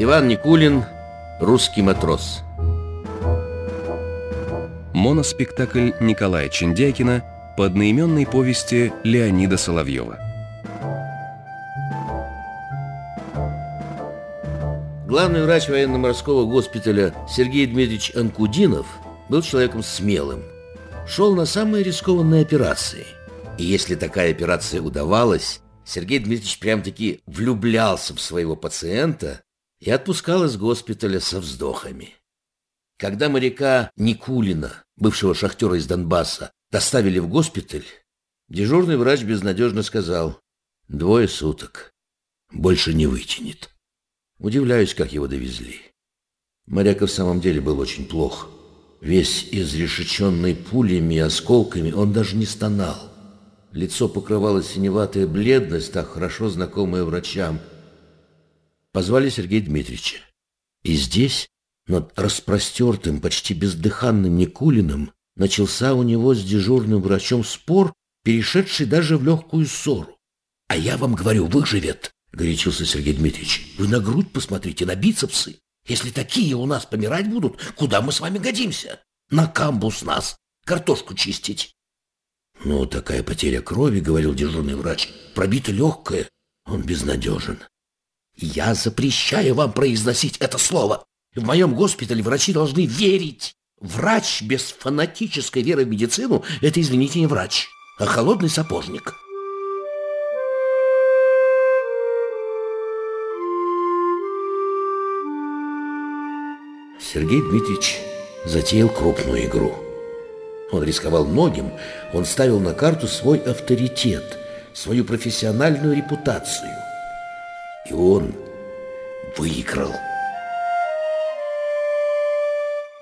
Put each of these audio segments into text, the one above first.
Иван Никулин, русский матрос. Моноспектакль Николая Чендякина по одноименной повести Леонида Соловьева. Главный врач военно-морского госпиталя Сергей Дмитриевич Анкудинов был человеком смелым. Шел на самые рискованные операции. И если такая операция удавалась, Сергей Дмитриевич прям-таки влюблялся в своего пациента и отпускал из госпиталя со вздохами. Когда моряка Никулина, бывшего шахтера из Донбасса, доставили в госпиталь, дежурный врач безнадежно сказал «Двое суток. Больше не вытянет». Удивляюсь, как его довезли. Моряк в самом деле был очень плох. Весь изрешеченный пулями и осколками, он даже не стонал. Лицо покрывало синеватая бледность, так хорошо знакомая врачам – Позвали Сергея Дмитриевича. И здесь, над распростертым, почти бездыханным Никулиным, начался у него с дежурным врачом спор, перешедший даже в легкую ссору. «А я вам говорю, выживет!» — горячился Сергей Дмитриевич. «Вы на грудь посмотрите, на бицепсы. Если такие у нас помирать будут, куда мы с вами годимся? На камбус нас, картошку чистить». «Ну, такая потеря крови, — говорил дежурный врач, — пробита легкая, он безнадежен. Я запрещаю вам произносить это слово. В моем госпитале врачи должны верить. Врач без фанатической веры в медицину – это, извините, не врач, а холодный сапожник. Сергей Дмитриевич затеял крупную игру. Он рисковал многим, он ставил на карту свой авторитет, свою профессиональную репутацию – и он выиграл.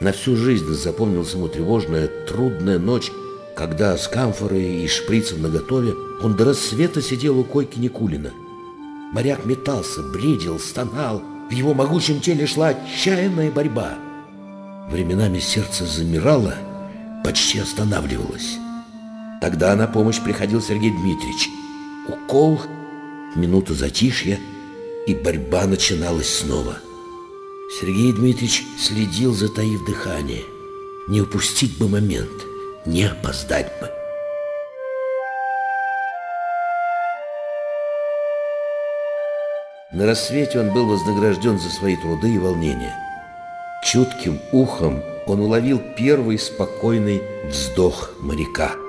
На всю жизнь запомнилась ему тревожная, трудная ночь, когда с камфорой и шприцем наготове он до рассвета сидел у койки Никулина. Моряк метался, бредил, стонал. В его могучем теле шла отчаянная борьба. Временами сердце замирало, почти останавливалось. Тогда на помощь приходил Сергей Дмитриевич. Укол, минута затишья — и борьба начиналась снова. Сергей Дмитриевич следил, затаив дыхание. Не упустить бы момент, не опоздать бы. На рассвете он был вознагражден за свои труды и волнения. Чутким ухом он уловил первый спокойный вздох моряка –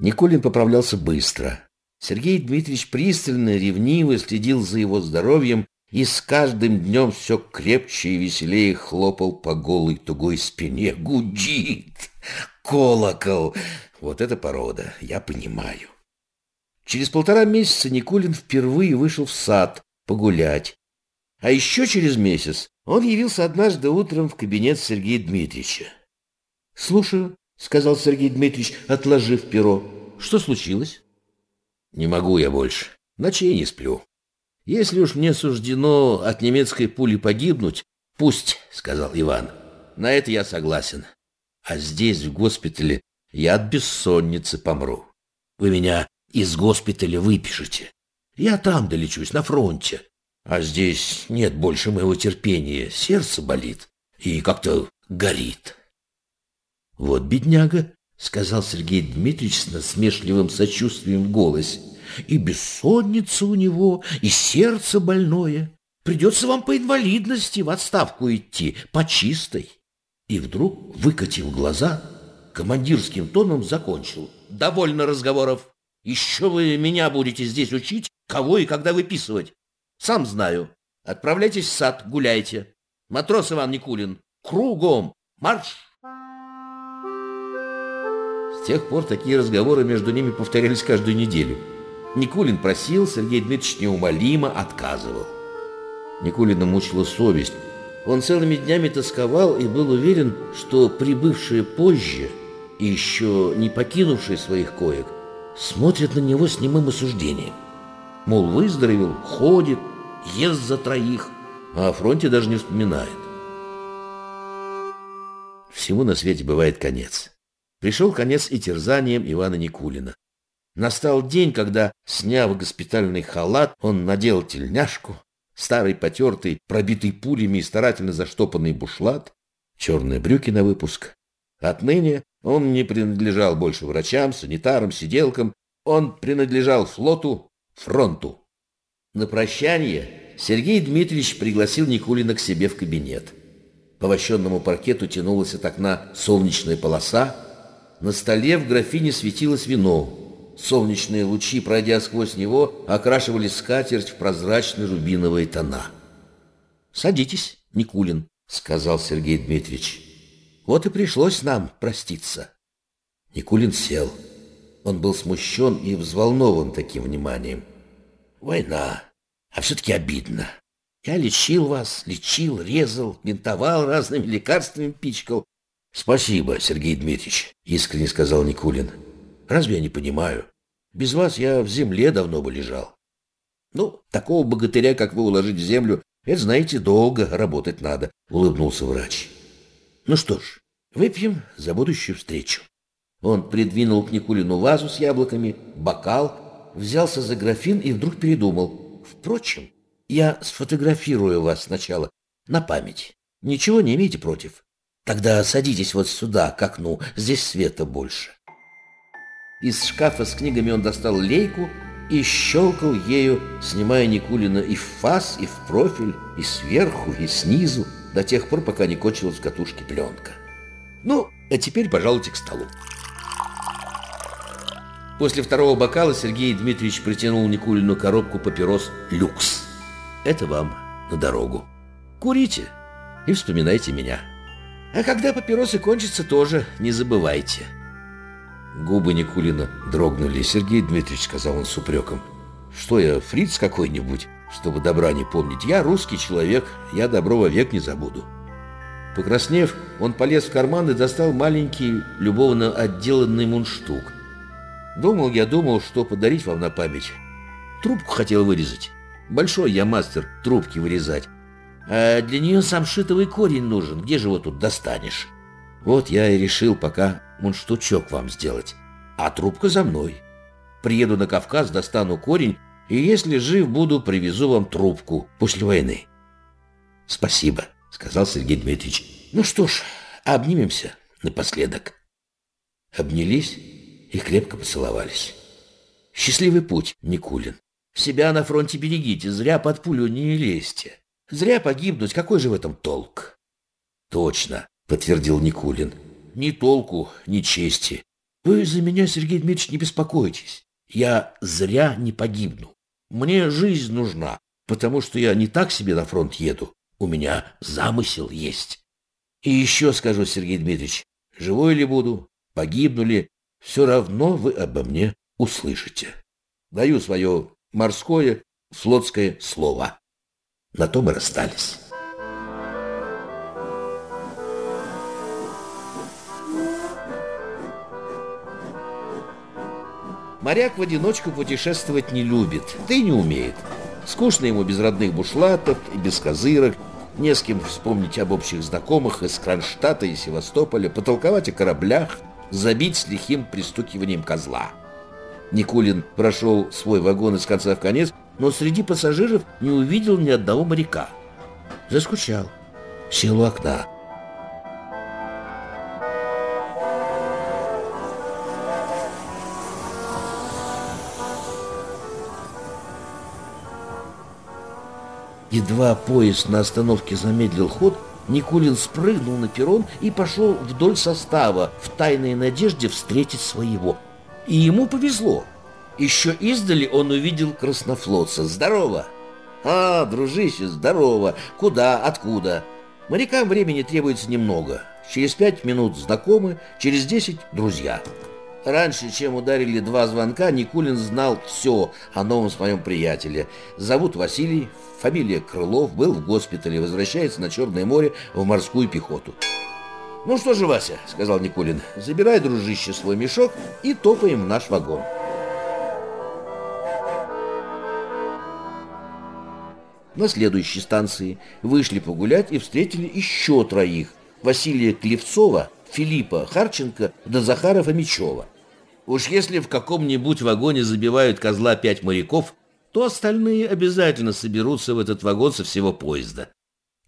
Никулин поправлялся быстро. Сергей Дмитриевич пристально, ревниво следил за его здоровьем и с каждым днем все крепче и веселее хлопал по голой тугой спине. Гудит! Колокол! Вот это порода, я понимаю. Через полтора месяца Никулин впервые вышел в сад погулять. А еще через месяц он явился однажды утром в кабинет Сергея Дмитриевича. «Слушаю», — сказал Сергей Дмитриевич, отложив перо. «Что случилось?» «Не могу я больше. Ночей не сплю. Если уж мне суждено от немецкой пули погибнуть, пусть», — сказал Иван. «На это я согласен. А здесь, в госпитале, я от бессонницы помру. Вы меня из госпиталя выпишете. Я там долечусь, на фронте. А здесь нет больше моего терпения. Сердце болит и как-то горит». «Вот бедняга», — сказал Сергей Дмитриевич с насмешливым сочувствием в голосе. «И бессонница у него, и сердце больное. Придется вам по инвалидности в отставку идти, по чистой». И вдруг, выкатив глаза, командирским тоном закончил. «Довольно разговоров. Еще вы меня будете здесь учить, кого и когда выписывать. Сам знаю. Отправляйтесь в сад, гуляйте. Матрос Иван Никулин, кругом, марш!» С тех пор такие разговоры между ними повторялись каждую неделю. Никулин просил, Сергей Дмитриевич неумолимо отказывал. Никулина мучила совесть. Он целыми днями тосковал и был уверен, что прибывшие позже и еще не покинувшие своих коек смотрят на него с немым осуждением. Мол, выздоровел, ходит, ест за троих, а о фронте даже не вспоминает. Всему на свете бывает конец. Пришел конец и терзанием Ивана Никулина. Настал день, когда, сняв госпитальный халат, он надел тельняшку, старый потертый, пробитый пулями и старательно заштопанный бушлат, черные брюки на выпуск. Отныне он не принадлежал больше врачам, санитарам, сиделкам, он принадлежал флоту, фронту. На прощание Сергей Дмитриевич пригласил Никулина к себе в кабинет. По вощенному паркету тянулась от окна солнечная полоса, на столе в графине светилось вино. Солнечные лучи, пройдя сквозь него, окрашивали скатерть в прозрачные рубиновые тона. «Садитесь, Никулин», — сказал Сергей Дмитриевич. «Вот и пришлось нам проститься». Никулин сел. Он был смущен и взволнован таким вниманием. «Война, а все-таки обидно. Я лечил вас, лечил, резал, бинтовал разными лекарствами, пичкал. «Спасибо, Сергей Дмитриевич», — искренне сказал Никулин. «Разве я не понимаю? Без вас я в земле давно бы лежал». «Ну, такого богатыря, как вы, уложить в землю, это, знаете, долго работать надо», — улыбнулся врач. «Ну что ж, выпьем за будущую встречу». Он придвинул к Никулину вазу с яблоками, бокал, взялся за графин и вдруг передумал. «Впрочем, я сфотографирую вас сначала, на память. Ничего не имеете против?» Тогда садитесь вот сюда, к окну, здесь света больше. Из шкафа с книгами он достал лейку и щелкал ею, снимая Никулина и в фас, и в профиль, и сверху, и снизу, до тех пор, пока не кончилась в катушке пленка. Ну, а теперь пожалуйте к столу. После второго бокала Сергей Дмитриевич притянул Никулину коробку папирос «Люкс». Это вам на дорогу. Курите и вспоминайте меня. А когда папиросы кончатся, тоже не забывайте. Губы Никулина дрогнули. Сергей Дмитриевич, сказал он с упреком, что я, фриц какой-нибудь, чтобы добра не помнить. Я русский человек, я добро вовек не забуду. Покраснев, он полез в карман и достал маленький, любовно отделанный мундштук. Думал я, думал, что подарить вам на память. Трубку хотел вырезать. Большой я мастер трубки вырезать. А для нее сам шитовый корень нужен. Где же его тут достанешь? Вот я и решил пока мундштучок вам сделать. А трубка за мной. Приеду на Кавказ, достану корень, и если жив буду, привезу вам трубку после войны. Спасибо, сказал Сергей Дмитриевич. Ну что ж, обнимемся напоследок. Обнялись и крепко поцеловались. Счастливый путь, Никулин. Себя на фронте берегите, зря под пулю не лезьте. Зря погибнуть, какой же в этом толк? Точно, подтвердил Никулин. Ни толку, ни чести. Вы за меня, Сергей Дмитриевич, не беспокойтесь. Я зря не погибну. Мне жизнь нужна, потому что я не так себе на фронт еду. У меня замысел есть. И еще скажу, Сергей Дмитриевич, живой ли буду, погибну ли, все равно вы обо мне услышите. Даю свое морское, флотское слово. На то мы расстались. Моряк в одиночку путешествовать не любит, да и не умеет. Скучно ему без родных бушлатов и без козырок, не с кем вспомнить об общих знакомых из Кронштадта и Севастополя, потолковать о кораблях, забить с лихим пристукиванием козла. Никулин прошел свой вагон из конца в конец но среди пассажиров не увидел ни одного моряка. Заскучал. Сел у окна. Едва поезд на остановке замедлил ход, Никулин спрыгнул на перрон и пошел вдоль состава в тайной надежде встретить своего. И ему повезло. Еще издали он увидел краснофлотца. «Здорово!» «А, дружище, здорово! Куда? Откуда?» Морякам времени требуется немного. Через пять минут знакомы, через десять – друзья. Раньше, чем ударили два звонка, Никулин знал все о новом своем приятеле. Зовут Василий, фамилия Крылов, был в госпитале, возвращается на Черное море в морскую пехоту. «Ну что же, Вася», — сказал Никулин, — «забирай, дружище, свой мешок и топаем в наш вагон». На следующей станции вышли погулять и встретили еще троих. Василия Клевцова, Филиппа Харченко да Захара Фомичева. Уж если в каком-нибудь вагоне забивают козла пять моряков, то остальные обязательно соберутся в этот вагон со всего поезда.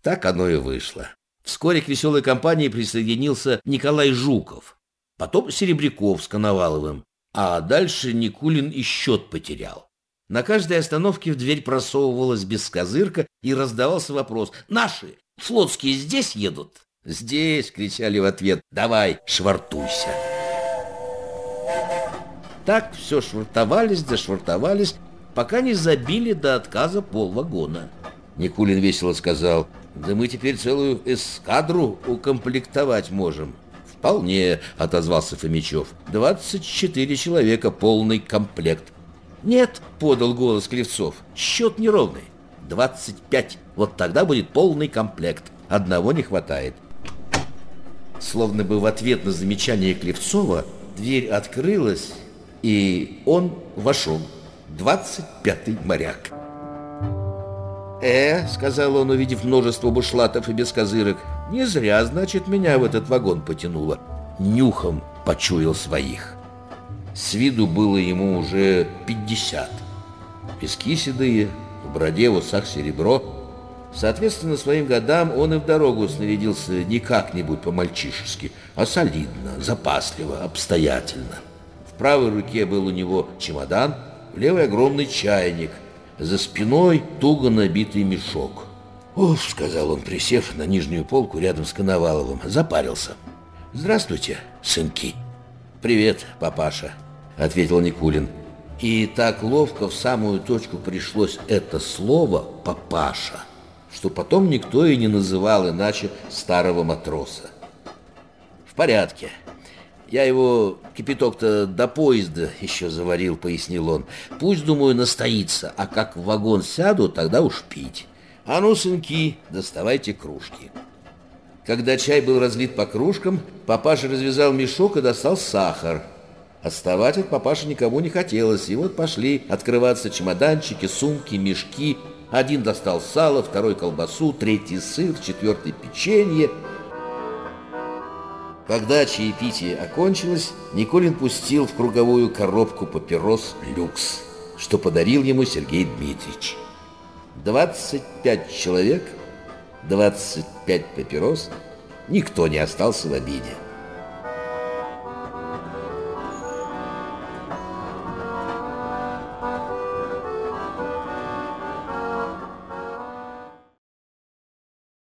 Так оно и вышло. Вскоре к веселой компании присоединился Николай Жуков, потом Серебряков с Коноваловым, а дальше Никулин и счет потерял. На каждой остановке в дверь просовывалась бескозырка и раздавался вопрос «Наши, флотские здесь едут?» «Здесь!» — кричали в ответ «Давай, швартуйся!» Так все швартовались, зашвартовались, пока не забили до отказа полвагона. Никулин весело сказал, да мы теперь целую эскадру укомплектовать можем. Вполне, отозвался Фомичев. Двадцать четыре человека, полный комплект. Нет, подал голос Клевцов, счет неровный. Двадцать пять. Вот тогда будет полный комплект. Одного не хватает. Словно бы в ответ на замечание Клевцова дверь открылась, и он вошел. Двадцать пятый моряк. «Э», — сказал он, увидев множество бушлатов и бескозырок, «не зря, значит, меня в этот вагон потянуло. Нюхом почуял своих». С виду было ему уже пятьдесят. Пески седые, в бороде в усах серебро. Соответственно, своим годам он и в дорогу снарядился не как-нибудь по-мальчишески, а солидно, запасливо, обстоятельно. В правой руке был у него чемодан, в левой огромный чайник, за спиной туго набитый мешок. «Уф», — сказал он, присев на нижнюю полку рядом с Коноваловым, запарился. «Здравствуйте, сынки». «Привет, папаша», — ответил Никулин. И так ловко в самую точку пришлось это слово «папаша», что потом никто и не называл иначе старого матроса. «В порядке», я его кипяток-то до поезда еще заварил, пояснил он. Пусть, думаю, настоится, а как в вагон сяду, тогда уж пить. А ну, сынки, доставайте кружки. Когда чай был разлит по кружкам, папаша развязал мешок и достал сахар. Отставать от папаши никому не хотелось, и вот пошли открываться чемоданчики, сумки, мешки. Один достал сало, второй колбасу, третий сыр, четвертый печенье – когда чаепитие окончилось, Николин пустил в круговую коробку папирос «Люкс», что подарил ему Сергей Дмитриевич. 25 человек, 25 папирос, никто не остался в обиде.